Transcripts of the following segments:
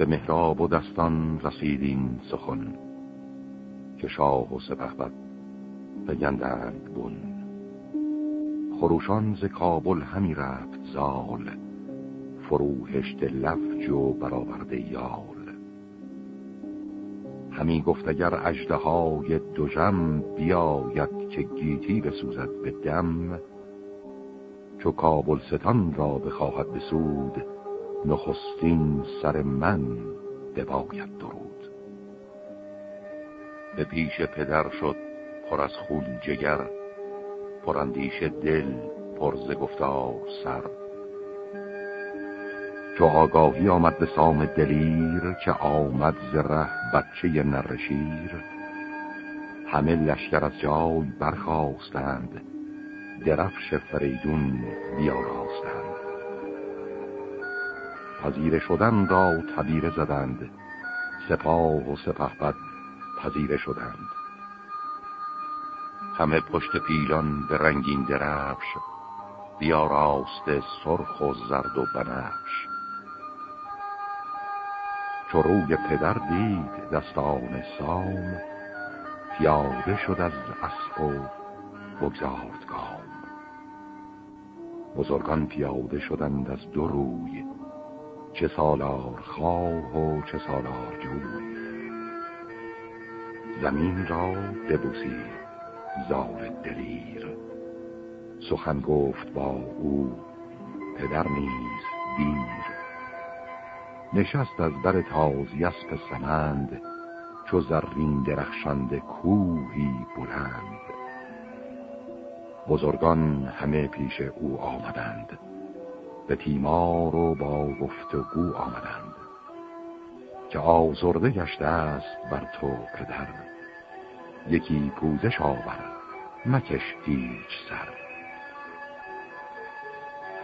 به مهراب و دستان رسیدین سخن که شاه و سپهبد بگندند بن. خروشان ز کابل همی رفت زال فروهشت لفج و برآورده یال. همی گفت اگر اجده های دوژم بیاید که گیتی بسوزد به دم چو کابل ستان را بخواهد بسود نخستین سر من بباید درود. به پیش پدر شد پر از خون جگر پراندیش دل پرز گفتار سر. چو آگاهی آمد به سام دلیر که آمد زره بچه نرشیر همه لشکر از جای برخواستند درفش فریدون بیاراستند. پذیره شدن را تبیره زدند. سپاه و سپهبد پذیره شدند. همه پشت پیلان به رنگین درفش بیاراست سرخ و زرد و بنفش. چو روی پدر دید دستان سام پیاده شد از اسب و بگذارد گام بزرگان پیاده شدند از دو روی چه سالار خواه و چه سالار جوی. زمین را ببوسید زار دلیر. سخن گفت با او پدر نیز دیر. نشست از در تازی اسب سمند چو زرین درخشنده کوهی بلند. بزرگان همه پیش او آمدند. به تیمار و با گفتگو آمدند. که آزرده گشته است بر تو پدر. یکی پوزش آور مکش هیچ سر.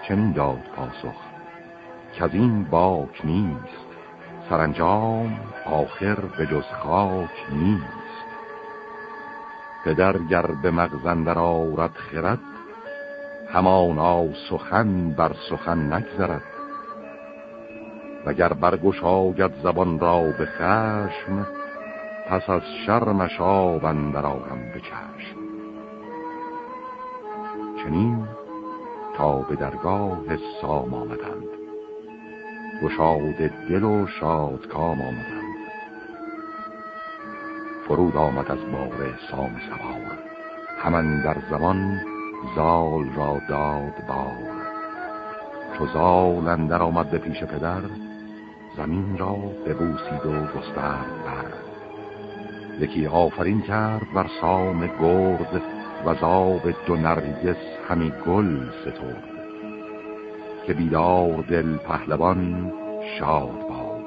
چنین داد پاسخ که از این باک نیست. سرانجام آخر به جز خاک نیست. پدر گر به مغزندر آورد خرد همانا سخن بر سخن نگذرد. وگر برگشاید زبان را به خشم پس از شرمش آبندر آرم به چشم. چنین تا به درگاه سام آمدند. گشاد دل و شاد کام آمدند. فرود آمد از بار سام سوار. همان در زمان زال را داد بار. چو زال اندر آمد به پیش پدر زمین را ببوسید و گسترد بر. یکی آفرین کرد بر سام گرد و زاب دو نرگس همی گل سترد. که بیدار دل پهلوان شاد باد.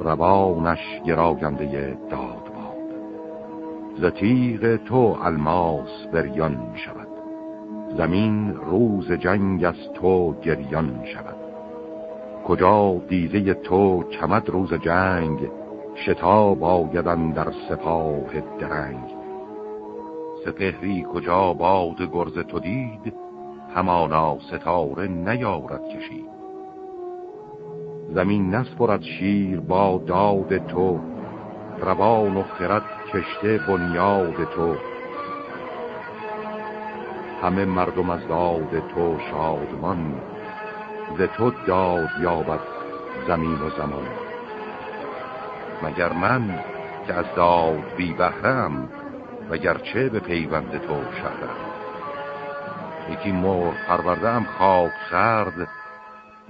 روانش گراگنده داد باد. زتیغ تو الماس بریان شود. زمین روز جنگ از تو گریان شود. کجا دیده تو چمد روز جنگ شتاب آیدن در سپاه درنگ. سپهری کجا باد گرز تو دید همانا ستاره نیارد کشید. زمین نسپرد شیر با داد تو روان و خرد کشته بنیاد تو. همه مردم از داد تو شادمان ز تو داد یابد زمین و زمان. مگر من که از داد بی بهرم وگرچه به پیوند تو شهرم. یکی مر پروردم خاک خرد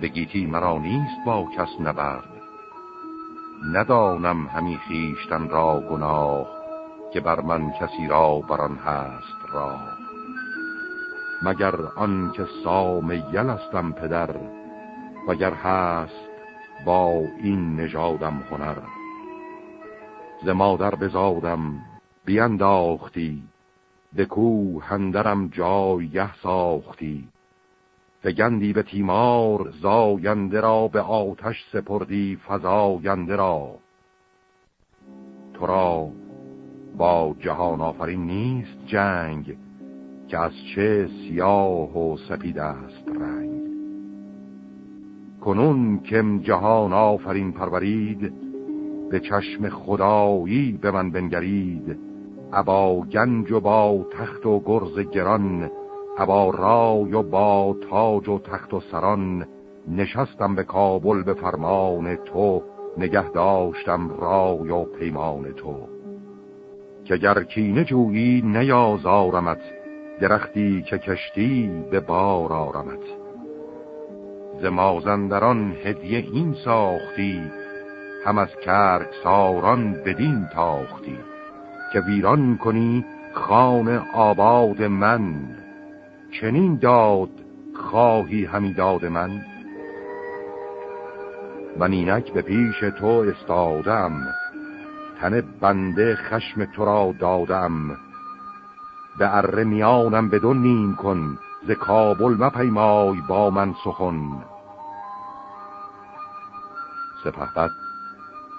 به گیتی مرا نیست با کس نبرد. ندانم همی خیشتن را گناه که بر من کسی را بران هست را مگر آن که سام یلستم پدر وگر هست با این نژادم هنر. ز مادر بزادم بینداختی دکو هندرم جایه ساختی. فگندی به تیمار زاینده را به آتش سپردی فزاینده را. تو را با جهان آفرین نیست جنگ که از چه سیاه و سپید است رنگ. کنون کم جهان آفرین پرورید به چشم خدایی به من بنگرید. ابا گنج و با تخت و گرز گران ابا رای و با تاج و تخت و سران. نشستم به کابل به فرمان تو نگه داشتم رای و پیمان تو. که گر کینه جویی نیازارمت درختی که کشتی به بار آرمت. ز مازندران هدیه این ساختی هم از کرک ساران بدین تاختی. که ویران کنی خان آباد من چنین داد خواهی همی داد من. من اینک به پیش تو استادم تن بنده خشم تو را دادم. به اره میانم بدون نیم کن ز کابل مپیمای با من سخن. سپهبد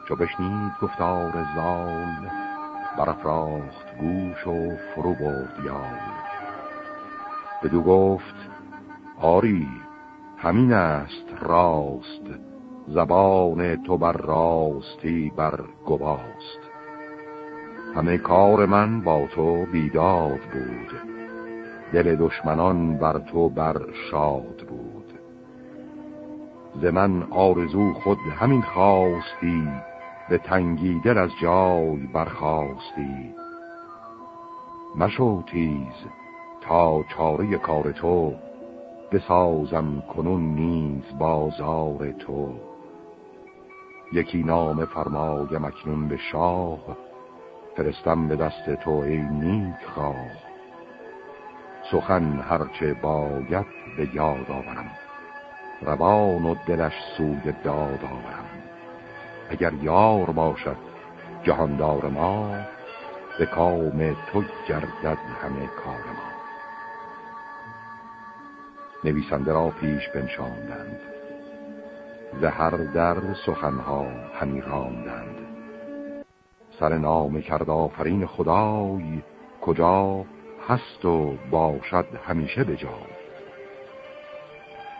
چو بشنید گفتار زال برافراخت گوش و فرو برد یال. بدو گفت آری همین است راست زبان تو بر راستی بر گواست. همه کار من با تو بیداد بود. دل دشمنان بر تو بر شاد بود. ز من آرزو خود همین خواستی به تنگی دل از جای برخواستی مشو تیز تا چاره کار تو بسازم کنون نیز بازار تو. یکی نام فرمای مکنون به شاه فرستم به دست تو ای نیک خواه سخن هرچه باید به یاد آورم. روان و دلش سوی داد آورم. اگر یار باشد جهاندار ما به کام تو گردد همه کار ما. نویسنده را پیش بنشاندند. هر در سخنها همی راندند. سر نام کرد آفرین خدای کجا هست و باشد همیشه به جا.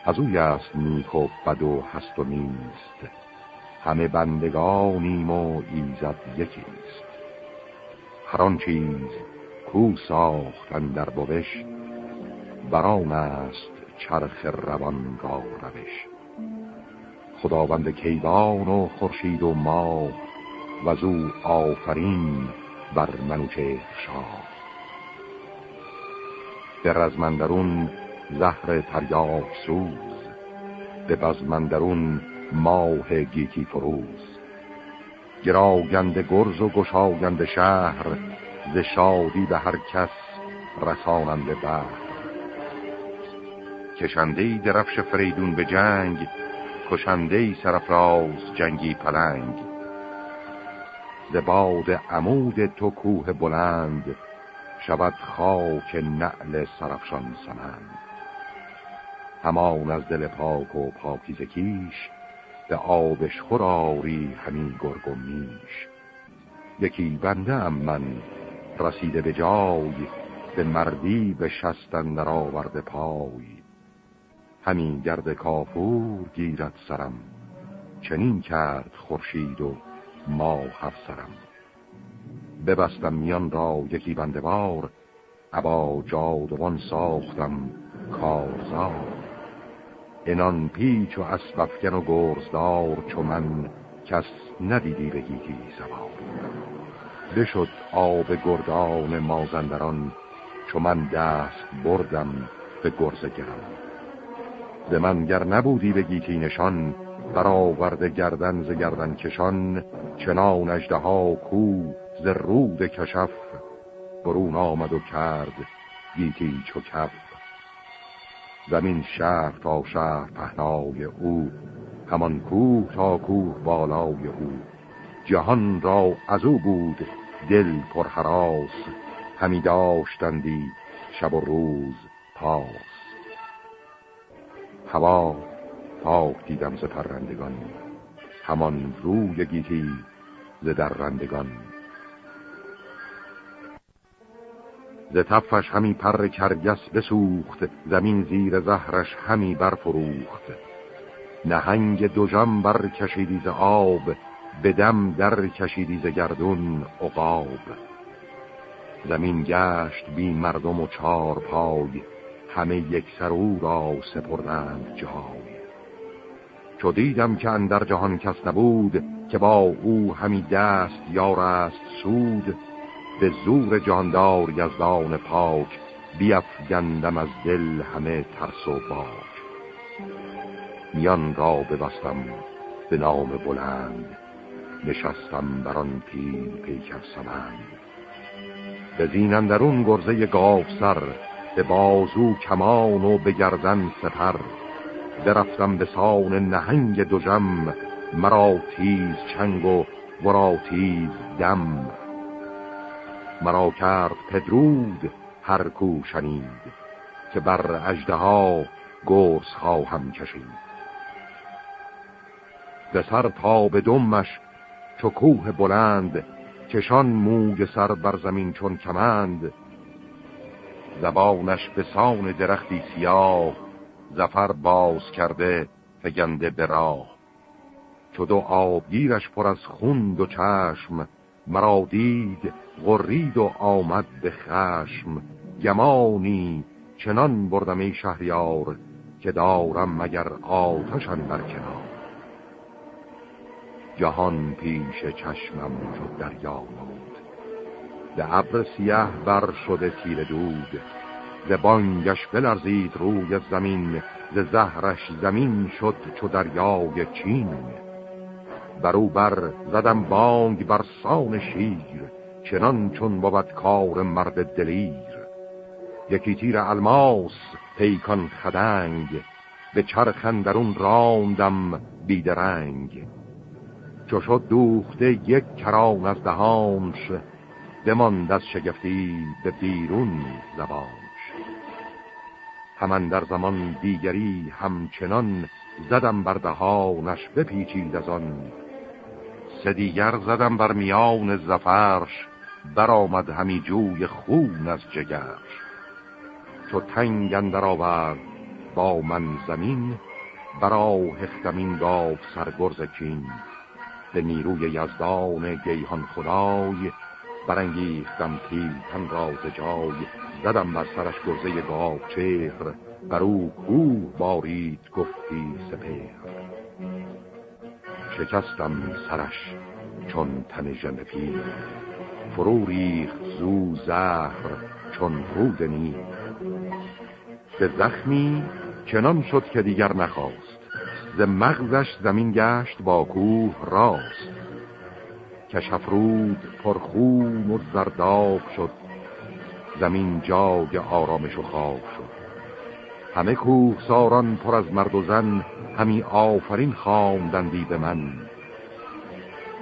از اوی است نیک و بد و هست و نیست همه بندگانیم و ایزد یکیست. هر آن چیز کو ساختن در بوش بران است چرخ روان را روش. خداوند کیوان و خورشید و ماه و زو آفرین بر منوچه شاه. به رزمندرون زهر تریاک سوز به بزمندرون ماه گیتی فروز. گراگند گرز و گشاگند شهر ز شادی به هر کس رساننده بر کشنده درفش فریدون به جنگ کشنده سرفراز جنگی پلنگ. ز باد عمود تو کوه بلند شود خاک نعل سرفشان سمند. همان از دل پاک و پاکیز کیش به آبش خوراری همین گرگ و میش. یکی بنده ام من رسیده به جای به مردی به شستن آورده پای. همین گرد کافور گیرد سرم چنین کرد خورشید و ما هر سرم. ببستم میان را یکی بندوار ابا جادوان ساختم کارزار. انان پیچ و اسبفکن و گرزدار چو من کس ندیدی بگیتی سوار بشد آب گردان مازندران چو من دست بردم به گرز گرم ز من گر نبودی به گیتی نشان برآورده گردن ز گردن کشان چنان اجده ها کو ز رود کشف برون آمد و کرد گیتی چو کف. زمین شهر تا شهر پهنای او همان کوه تا کوه بالای او. جهان را از او بود دل پرحراس همی داشتندی شب و روز پاس. هوا پاک دیدم ز پرندگان همان روی گیتی ز درندگان ز تفش همی پر کرگس بسوخت زمین زیر زهرش همی برفروخت. نهنگ دوژم بر کشیدی ز آب به دم در کشیدی ز گردون عقاب. زمین گشت بی مردم و چار پای همه یک سر او را سپردند جای چو دیدم که اندر جهان کس نبود که با او همی دست یار است سود به زور جاندار یزدان پاک بیفگندم از دل همه ترس و باک. میان را ببستم به نام بلند نشستم بر آن پیل پیکر سمند. به زینندرون گرزه گاف سر به بازو کمان و به گردن سپر. درفتم به سان نهنگ دوژم مرا تیز چنگ و ورا تیز دم. مرا کرد پدرود هر کو شنید که بر اجده ها گرس خواهم کشید. به سر تا به دمش چو کوه بلند کشان موگ سر بر زمین چون کمند. زبانش به سان درختی سیاه زفر باز کرده فگنده به راه. چو دو آبگیرش پر از خون و چشم مرا دید غرید و آمد به خشم. گمانی چنان بردم ای شهریار که دارم مگر آتشن بر کنار. جهان پیش چشمم شد دریا بود به ابر سیه بر شده تیر دود. ز بانگش بلرزید روی زمین ز زهرش زمین شد چو دریای چین. برو بر زدم بانگ بر سان شیر چنان چون بود کار مرد دلیر. یکی تیر الماس پیکان خدنگ به چرخن درون راندم بیدرنگ چو شد دوخته یک کران از دهانش بماند از شگفتی به بیرون زبانش همان در زمان دیگری همچنان زدم بر دهانش بپیچید از آن. سه دیگر زدم بر میان زفرش برآمد همی جوی خون از جگرش. چو تنگ اندر آورد با من زمین برا هختمین گاو سرگرز کین. به نیروی یزدان گیهان خدای برانگیختم تن را ز جای. زدم بر سرش گرزه گاو چهر بر او کوه بارید گفتی سپهر. شکستم سرش چون تن ژن پیر فرو ریخت زو زهر چون رود نی به زخمی چنان شد که دیگر نخواست ز مغزش زمین گشت با کوه راست. کشفرود پرخون و زرداب شد زمین جای آرامش و خواب شد. همه کوه ساران پر از مرد و زن همی آفرین خواندندی به من.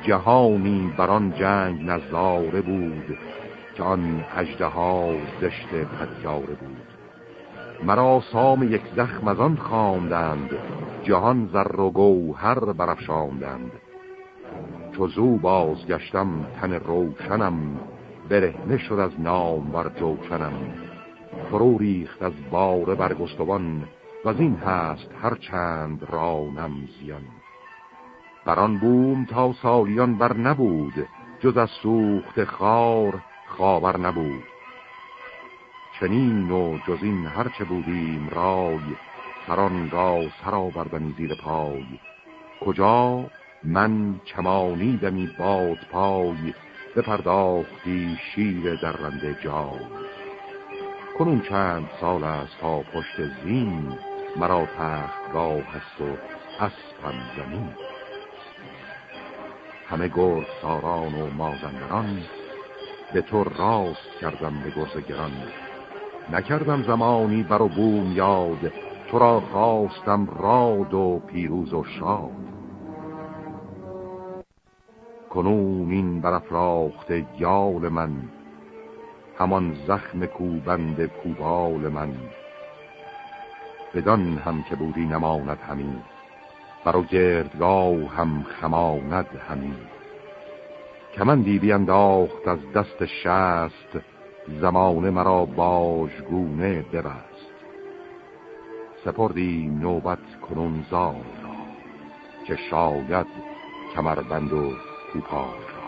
جهانی بران جنگ نظاره بود که آن اجده ها زشت پدیاره بود. مرا سام یک زخم از آن خواندند جهان زر و گوهر برافشاندند. چو زو بازگشتم تن روشنم برهنه شد از نام بر جوشنم. فرو ریخت از بار برگستوان و این هست هر چند رانم زیان. بران بوم تا سالیان بر نبود جز از سوخت خار خاور نبود. چنین و جز این هرچه بودیم رای سران را سرا بردمی زیر پای. کجا من چمانیدمی باد پای بپرداختی شیر در رنده جای کنون چند سال است تا پشت زین مرا تختگاه هست و اسپم زمین. همه گرد ساران و مازندران به تو راست کردم به گرز گران. نکردم زمانی بر و بوم یاد تو را خواستم راد و پیروز و شاد. کنون این برافراخت یال من. همان زخم کوبند کوبال من. بدان هم که بودی نماند همین برو گردگاه هم خماند همین که من دیدی انداخت از دست شست زمان مرا باژگونه ببست. سپردی نوبت کنون زال را که شاید کمربند و کوپال را.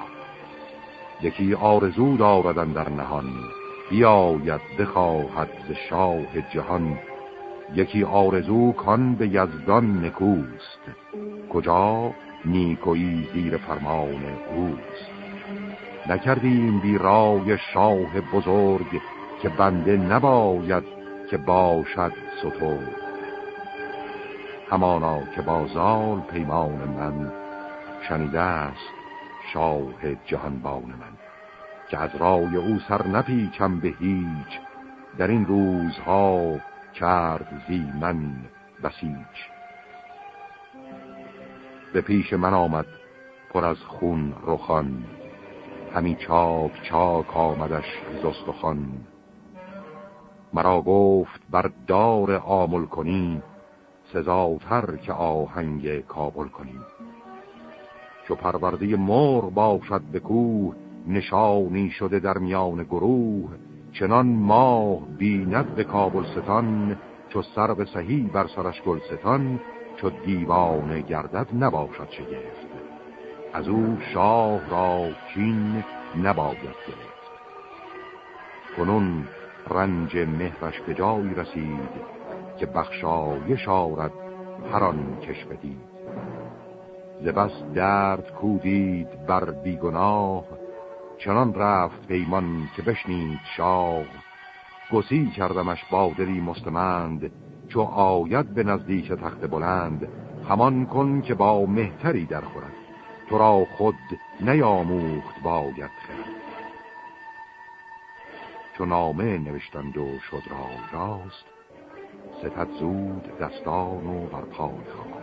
یکی آرزو داردن در نهان بیاید بخواهد ز شاه جهان. یکی آرزو کان به یزدان نکوست. کجا؟ نیکویی زیر فرمان اوست. نکردیم بی رای شاه بزرگ که بنده نباید که باشد ستور همانا که با زال پیمان من شنیده است شاه جهانبان من که از رای او سر نپیچم به هیچ. در این روزها کرد زی من بسیج به پیش من آمد پر از خون رخان همی چاک چاک آمدش زستخان. مرا گفت بر دار آمل کنی سزاتر که آهنگ کابل کنی. چو پرورده مر باشد به کوه نشانی شده در میان گروه. چنان ماه بیند به کابل ستان چو سر به سهی بر سرش گل ستان چو دیوانه گردد نباشد شگفت. از او شاه را کین نباید گرفت. کنون رنج مهرش به جایی رسید که بخشایش آرد هران کش بدید. ز بس درد کودید بر بیگناه چنان رفت پیمان که بشنید شاه. گسی کردمش با دلی مستمند چو آید به نزدیک تخت بلند. همان کن که با مهتری در خورد تو را خود نیاموخت باید خرد. چو نامه نوشتند و شد را راست ستد زود دستان و بر پای خواست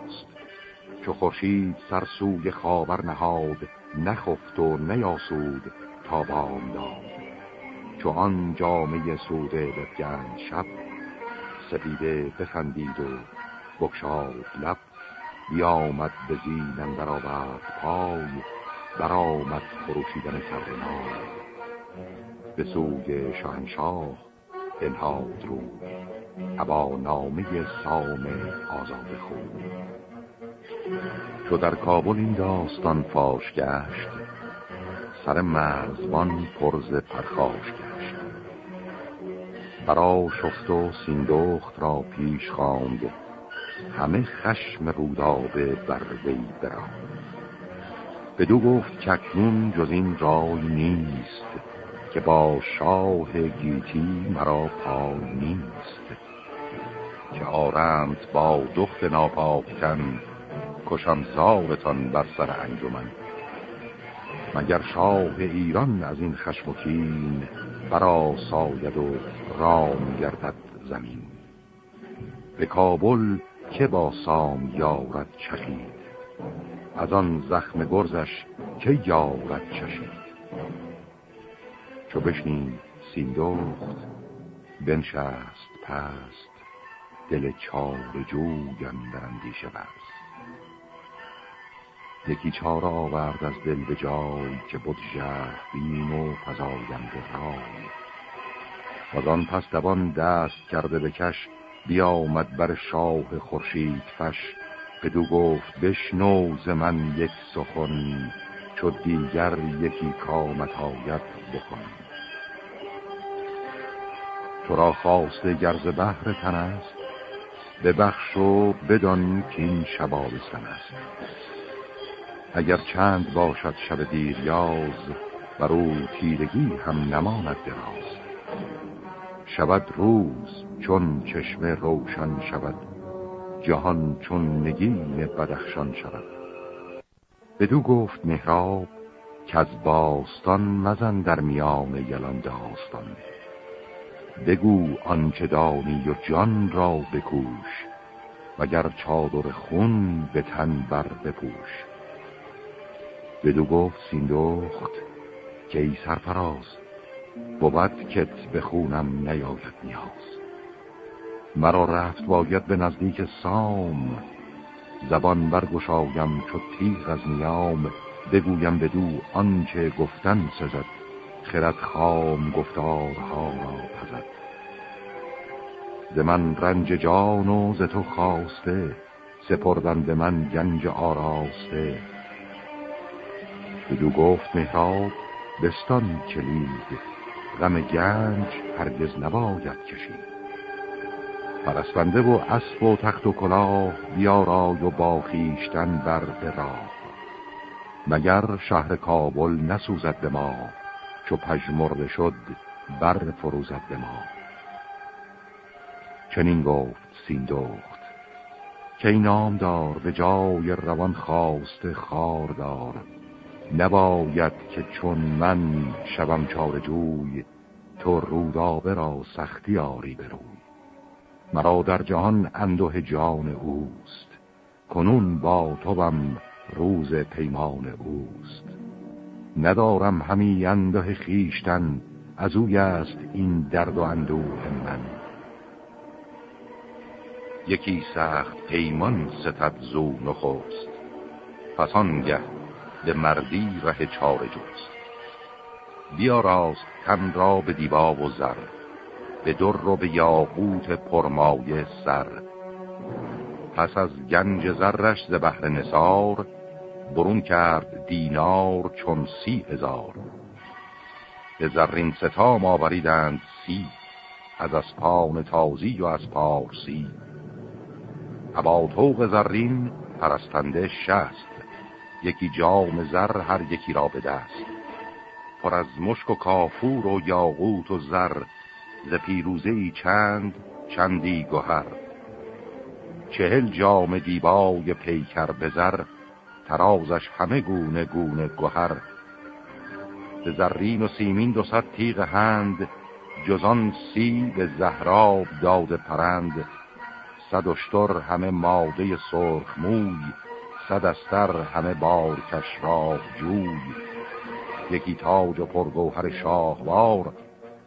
چو خورشید سر سوی خاور نهاد نخفت و نیاسود تا بام داد چو آن جامعه سوده بفگند شب سپیده بخندید و بکشاد لب. بیامد به زینن برآورد پای برآمد خروشیدن سرنای به سوی شهنشاه انهاد رو ابا نامه سام آزاد خود چو در کابل این داستان فاش گشت سر مرزبان پرز پرخاش گشت. برا شفت و سیندخت را پیش خواند همه خشم رودابه بر وی براند بدو گفت چکنون جز این رای نیست که با شاه گیتی مرا پای نیست. که آرند با دخت ناپاکتن کشم زارتان بر سر انجمن. مگر شاه ایران از این خشم و کین برا ساید و رام گردد زمین؟ به کابل که با سام یارد چشید از آن زخم گرزش که یارد چشید؟ چو بشنید سیندخت بنشست پست دل چار جویم در اندیشه بست. یکی چار آورد از دل به جای که بود ژرف بین و فزاینده رای. و آن پس دوان دست کرده به کش بیامد بر شاه خورشید فش. بدو گفت بشنو ز من یک سخن چو دیگر یکی کامت آید بکن تو را خواسته گرز بحر تن است بخش و بدان که این شبابستن است. اگر چند باشد شب دیریاز بر او تیرگی هم نماند دراز. شود روز چون چشمه روشن شود جهان چون نگین بدخشان شود. بدو گفت مهراب که از باستان مزن در میان یلان داستان. بگو آنچه دانی و جان را بکوش وگر چادر خون به تن بر بپوش. بدو گفت سیندخت که ای سرفراز بود کت به خونم نیاید نیاز. مرا رفت باید به نزدیک سام زبان برگشایم چو تیغ از نیام بگویم بدو آنچه گفتن سزد خرد خام گفتارها را پزد. ز من رنج جان و ز تو خواسته سپردن به من گنج آراسته. بدو گفت مهراب بستان کلید غم گنج هرگز نباید کشید. پرستنده و اسب و تخت و کلاه بیارای و با خیشتن بر به راه. مگر شهر کابل نسوزد به ما چو پژمرده شد بر فروزد به ما. چنین گفت سیندخت که نام دار به جای روان خواست خار دار نباید که چون من شوم چار جوی تو رودابه را سختی آری بروی مرا در جهان اندوه جان اوست کنون با توم روز پیمان اوست. ندارم همی اندوه خیشتن از اوی است این درد و اندوه من. یکی سخت پیمان ستد زو نخوست پس آنگه به مردی ره چار جوست بیا راست تن را به دیبا و زر به در رو به یاقوت پرمایه سر. پس از گنج زرش ز بحر نسار برون کرد دینار چون سی هزار. به زرین ستام آوریدند سی از اسپان تازی و از پارسی. ابا توق زرین پرستنده شست. یکی جام زر هر یکی را به دست. پر از مشک و کافور و یاقوت و زر ز پیروزه چند چندی گوهر چهل جام دیبای پیکر بزر ترازش همه گونه گونه گوهر به زرین و سیمین دو صد تیغ هند جزان سی به زهراب داد پرند. صد همه ماده سرخ موی صد استر همه بار کشراف جوی. یکی تاج و پرگوهر شاهوار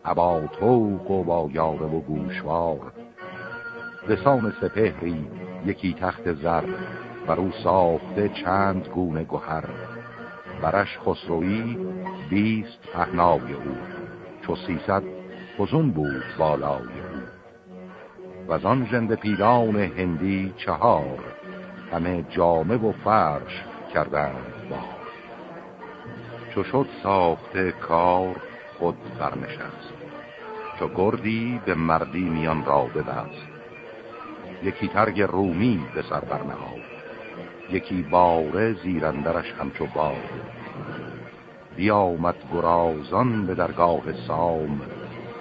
ابا توق و با یاره و گوشوار. رسان سپهری یکی تخت زر بر او ساخته چند گونه گوهر برش خسروی بیست پهنای او چو سیصد فزون بود بالای او. و آن ژنده پیلان هندی چهار همه جامه و فرش کردند بار چو شد ساخته کار خود برنشست. چو گردی به مردی میان را ببست. یکی ترگ رومی به سر برنهاد. یکی باره زیرندرش همچو باد. بیامد گرازان به درگاه سام.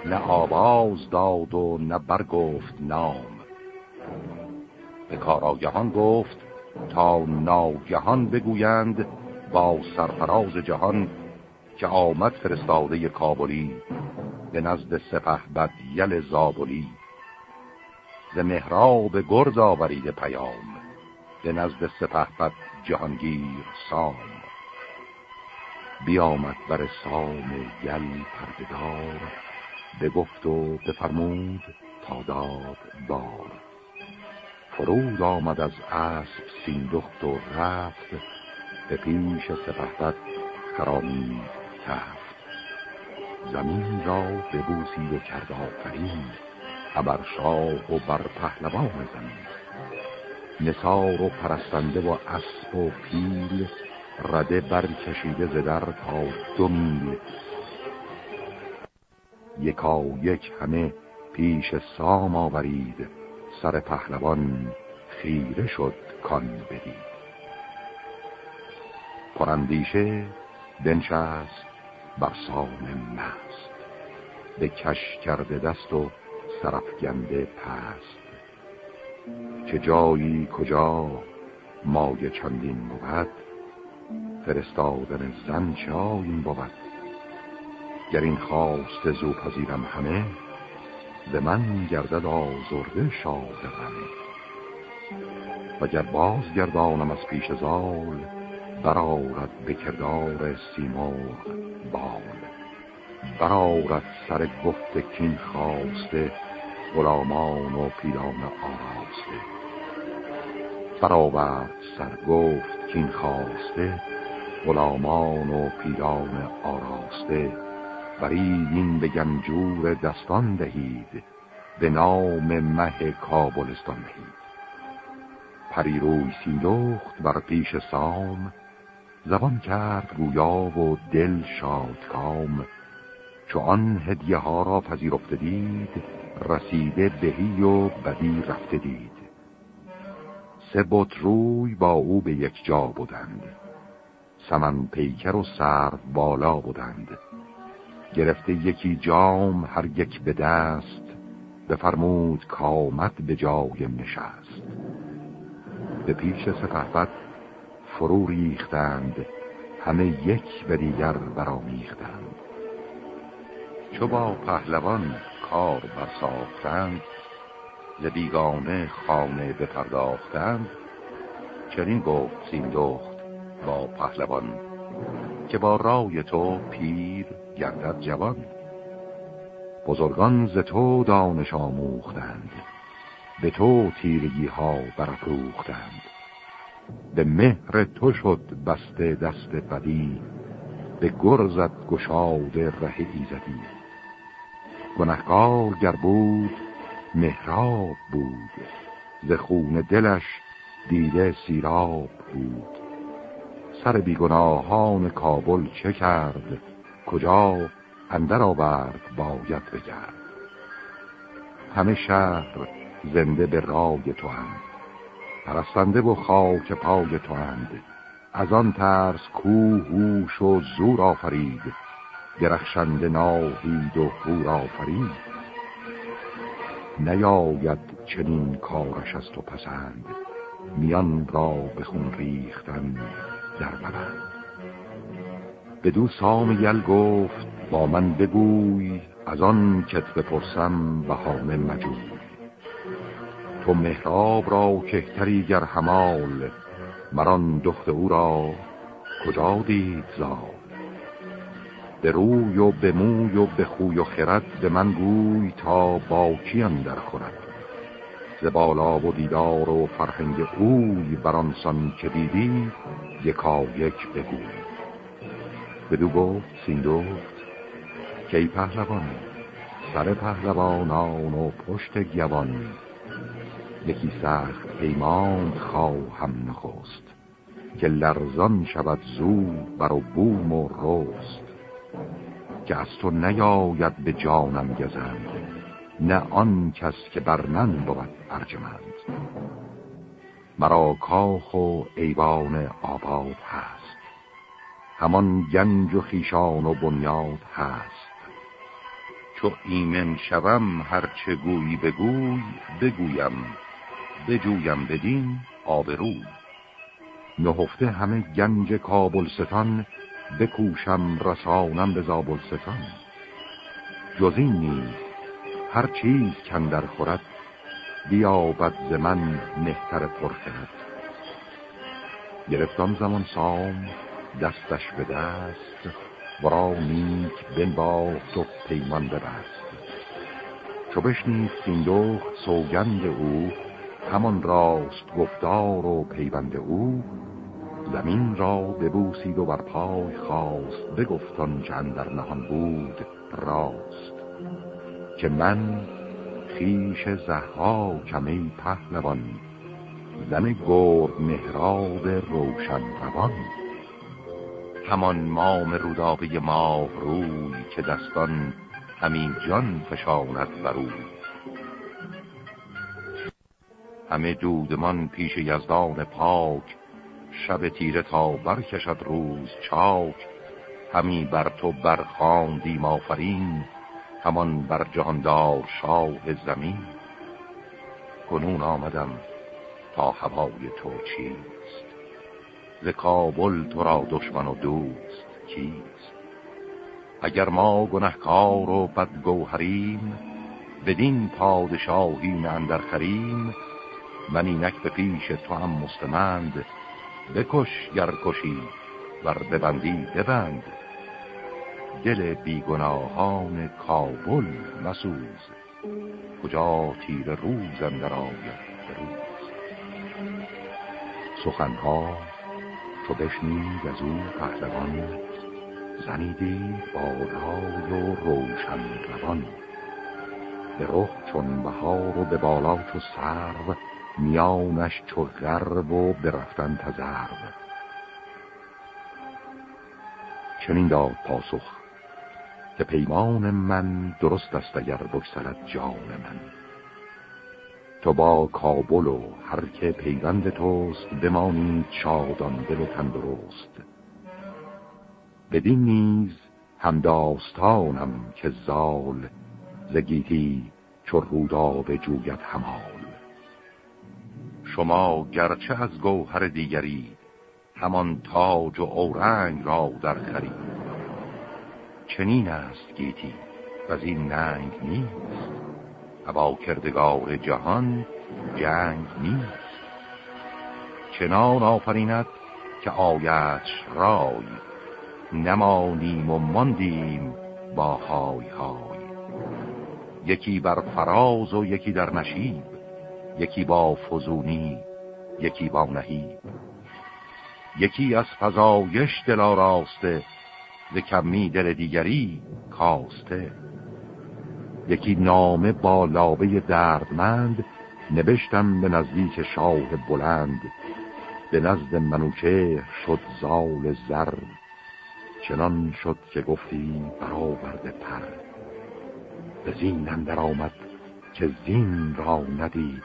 نه آواز داد و نه برگفت نام. به کاراگهان گفت تا ناگهان بگویند با سرفراز جهان که آمد فرستاده کابلی به نزد سپه بد یل زابلی. ز مهراب گرز آورید پیام به نزد سپه بد جهانگیر سام. بیامد بر سام یل پردگار گفت و بفرمود تا داد بار. فرود آمد از اسب سیندخت و رفت به پیش سپهبد خرامید تفت. زمین را ببوسید و کرد آفرین ابر شاه و بر پهلوان زمین. نسار و پرستنده و اسب و پیل رده برکشیده زدر تا دو میل. یکا یک همه پیش سام آورید. سر پهلوان خیره شد کان بدید پرندیشه بنشست بر سام مست. به کش کرده دست و سرفگنده پست. چه جایی کجا مای چندین بود فرستادن زن این بود؟ گر این خواست زو پذیرم همه من گردد آزرده شاد غمه و گر باز گردانم از پیش زال برارد به کردار سیمور بال. برارد سر گفت کین خواسته غلامان و پیلان آراسته. برآورد سر گفت کین خواسته غلامان و پیلان آراسته. برید این به گنجور دستان دهید به نام مه کابلستان دهید. پریروی سیندخت بر پیش سام زبان کرد گویا و دل شاد کام. چو آن هدیه ها را پذیرفته دید رسیده بهی و بدی رفته دید. سه بط روی با او به یک جا بودند. سمن پیکر و سر بالا بودند. گرفته یکی جام هر یک به دست بفرمود کامت به جای نشست. به پیش سپهبد فرو ریختند همه یک به دیگر برامیختند چو با پهلوان کار برساختند ز بیگانه خانه بپرداختند چنین گفت سیندخت با پهلوان. که با رای تو پیر گردد جوان. بزرگان ز تو دانش آموختند به تو تیرگی ها برافروختند. به مهر تو شد بسته دست بدی به گرزت گشاده ره ایزدی. گنهکار گر بود مهراب بود ز خون دلش دیده سیراب بود. سر بیگناهان کابل چه کرد؟ کجا اندر آورد باید بگرد؟ همه شهر زنده به رای تو هم پرستنده و خاک پای تو هند از آن ترس کوه هوش و زور آفرید. درخشنده ناهید و هور آفرید. نیاید چنین کارش از تو پسند. میان را به خون ریختن در ببند بدو سام یل گفت با من بگوی از آن کت بپرسم بهانه مجوی. تو مهراب را کهتری گر همال مران دخت او را کجا دید زال؟ به روی و به موی و به خوی و خرد به من گوی تا با کیم در خورد. ز بالا و دیدار و فرهنگ اوی برانسان که دیدی یکا یک بگوی. بدو گفت سیندوفت کی پهلوان سر پهلوانان و پشت گوان یکی سخت پیمان خواهم نخست که لرزان شود زو بر و بوم و رست. که از تو نیاید به جانم گزند نه آن کس که بر من بود ارجمند. مرا کاخ و ایوان آباد هست. همان گنج و خیشان و بنیاد هست. چو ایمن شوم هرچه گویی بگوی بگویم بجویم بدین آبروی. نهفته همه گنج کابلستان بکوشم رسانم به زابلستان. جز این نیز هر چیز کندر خورد بیابد ز من مهتر پرخرد. گرفتم زمان سام دستش به دست ورا نیک بنباخت و پیمان ببست. چو بشنید سیندوخت سوگند او همان راست گفتار و پیوند او. زمین را ببوسید و بر پای خواست بگفتان که در نهان بود راست. که من خیش زهرا کمی پهلوان. زن گرد مهراب روشن روان همان مام رودابه ماه روی که دستان همین جان فشاند برو همه دودمان پیش یزدان پاک شب تیره تا برکشد روز چاک. همی بر تو برخاندیم آفرین همان بر جهاندار شاه زمین. کنون آمدم تا هوای تو چیست؟ ز کابل تو را دشمن و دوست کیست؟ اگر ما گنهکار و بدگوهریم بدین پادشاهی اندر خریم من اینک به پیش تو هم مستمند بکش گر کشی ور ببندی ببند. دل بیگناهان کابل مسوز. کجا تیر روز اندر آید روز؟ سخنها چو بشنید از او پهلوان زنیدی با رای و روشن روان. به رخ چون بهار و به بالا چو سرو میانش چو غرب و برفتن تزرب چنین داد پاسخ که پیمان من درست است اگر بگسلد جان من. تو با کابل و هر که پیوند توست بمانید شادان دل و تندرست. بدین نیز هم داستانم که زال زگیتی چو روداب جویت همال. شما گرچه از گوهر دیگری همان تاج و اورنگ را در خرید. چنین است گیتی و از این ننگ نیست. هوا کردگار جهان جنگ نیست. چنان آفریند که آیتش رای نمانیم و ماندیم با های های. یکی بر فراز و یکی در نشیب یکی با فزونی یکی با نهیب. یکی از فضایش دلا راسته ز کمی دل دیگری کاسته. یکی نامه با لابه دردمند نبشتم به نزدیک شاه بلند. به نزد منوچه شد زال زر چنان شد که گفتی برآورده پر. به زین اندر آمد که زین را ندید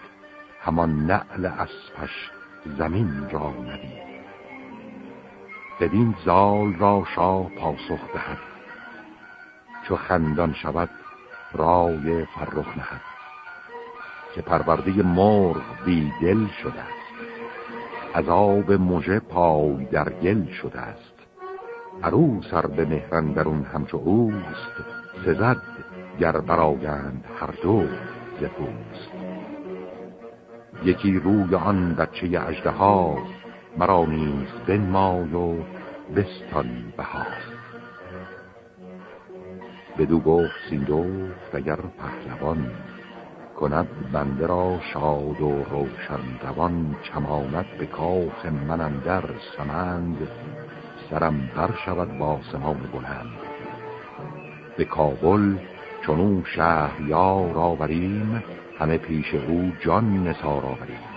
همان نعل اسپش زمین را ندید. بدین زال را شاه پاسخ دهد. چو خندان شود رای فرخ نهد. که پرورده مرغ بی دل شده است. از آب مژه پای در گل شده است. عروس سر به مهرن درون همچو اوست. سزد گر برآیند هر دو ز پوست. یکی روی آن بچه اجده مرا نیز بنمای و بستان بهاست بدو گفت اگر پهلوان کند بنده را شاد و روشن روان چمانت به کاخ من در سمند سرم بر شود با سمان بلند. به کابل چونو شهریار آوریم همه پیش او جان نسار آوریم.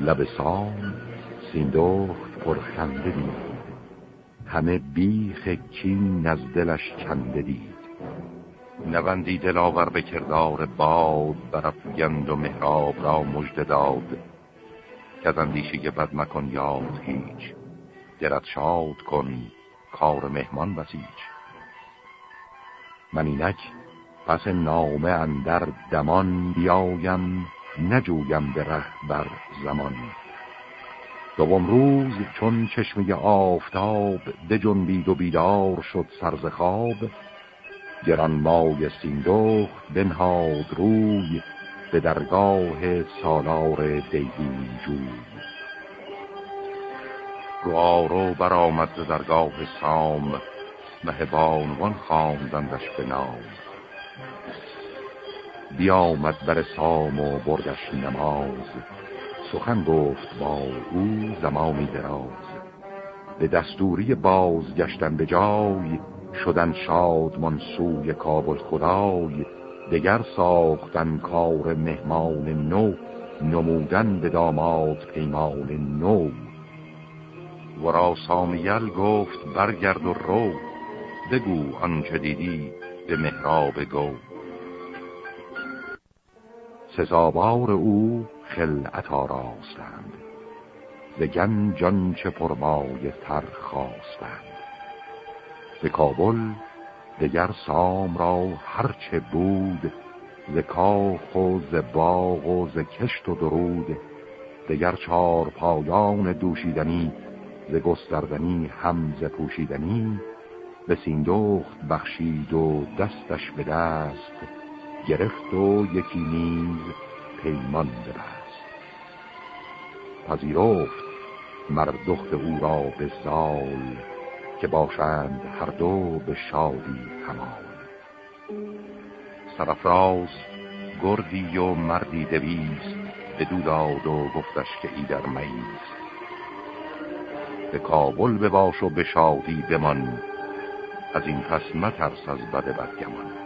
لب سام سیندخت پرخنده دید. همه بیخ کین از دلش کنده دید. نوندی دلاور به کردار باد برافگند و مهراب را مژده داد. که از اندیشه بد مکن یاد هیچ. دلت شاد کن کار مهمان بسیج من اینک پس نامه اندر دمان بیایم. نجویم به ره بر زمان. دوم روز چون چشمه آفتاب جنبید و بیدار شد سرز خواب گران مای سیندخت بنهاد روی به درگاه سالار دیهی جوی. رو برآمد ز درگاه سام مهبانوان خواندندش به نام. بیامد بر سام و بردش نماز. سخن گفت با او زمانی دراز. به دستوری بازگشتن به جای شدن شاد منسوی کابل خدای. دگر ساختن کار مهمان نو نمودن به داماد پیمان نو. و را سامیل گفت برگرد و رو. بگو آنچه دیدی به مهراب گو. سزاوار او خلعت آراستند. به گنجان چه پرمای تر خواستند. به کابل دگر سام را هرچه بود ز کاخ و ز باغ و ز کشت و درود دگر چار پایان دوشیدنی ز گستردنی هم ز پوشیدنی به سیندخت بخشید و دستش به دست گرفت و یکی نیز پیمان ببست. پذیرفت مردخت او را به زال که باشند هر دو به شادی همال. سرفراز گردی و مردی دویست به داد و گفتش که ای در میست. به کابل بباش و به شادی بمان از این پس مترس از بد بدگمان.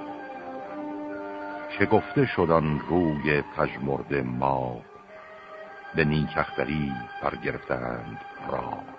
شگفته شدن روی پژمرد ما به نیکختری برگرفتند را